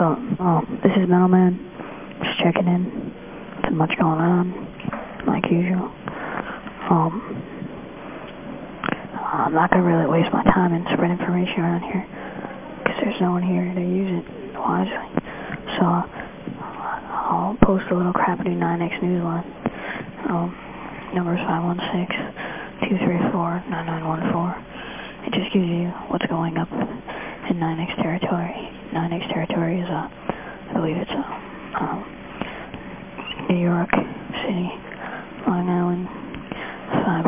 So, this is Middleman. Just checking in. Nothing much going on, like usual. Um, I'm not going to really waste my time and spread information around here because there's no one here to use it wisely. So, I'll post a little crappity NYNEX news line. Um, number is 516-234-9914. It just gives you what's going up in NYNEX territory. NYNEX territory is, uh, I believe it's, uh, um, New York City, Long Island, 5